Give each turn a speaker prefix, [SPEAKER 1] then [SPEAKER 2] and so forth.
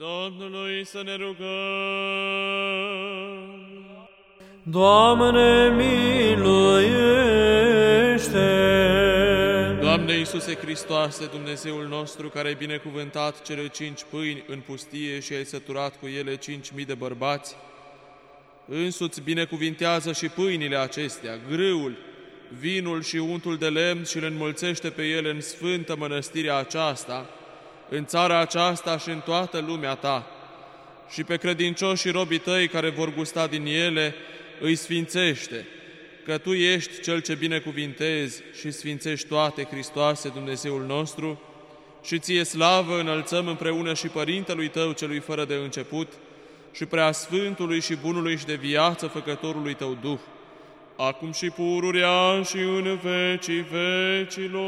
[SPEAKER 1] Domnului să ne rugăm.
[SPEAKER 2] Doamne, miluiește!
[SPEAKER 1] Doamne Iisuse Hristoase, Dumnezeul nostru, care ai binecuvântat cele cinci pâini în pustie și ai săturat cu ele cinci mii de bărbați, însuți binecuvintează și pâinile acestea, grâul, vinul și untul de lemn și le înmulțește pe ele în sfântă mănăstirea aceasta, în țara aceasta și în toată lumea ta. Și pe credincioșii robii tăi care vor gusta din ele, îi sfințește, că Tu ești Cel ce binecuvintezi și sfințești toate, Hristoase, Dumnezeul nostru, și Ție slavă înălțăm împreună și Părintelui Tău, Celui fără de început, și prea Sfântului și Bunului și de viață Făcătorului Tău Duh, acum și pururea și în vecii vecilor.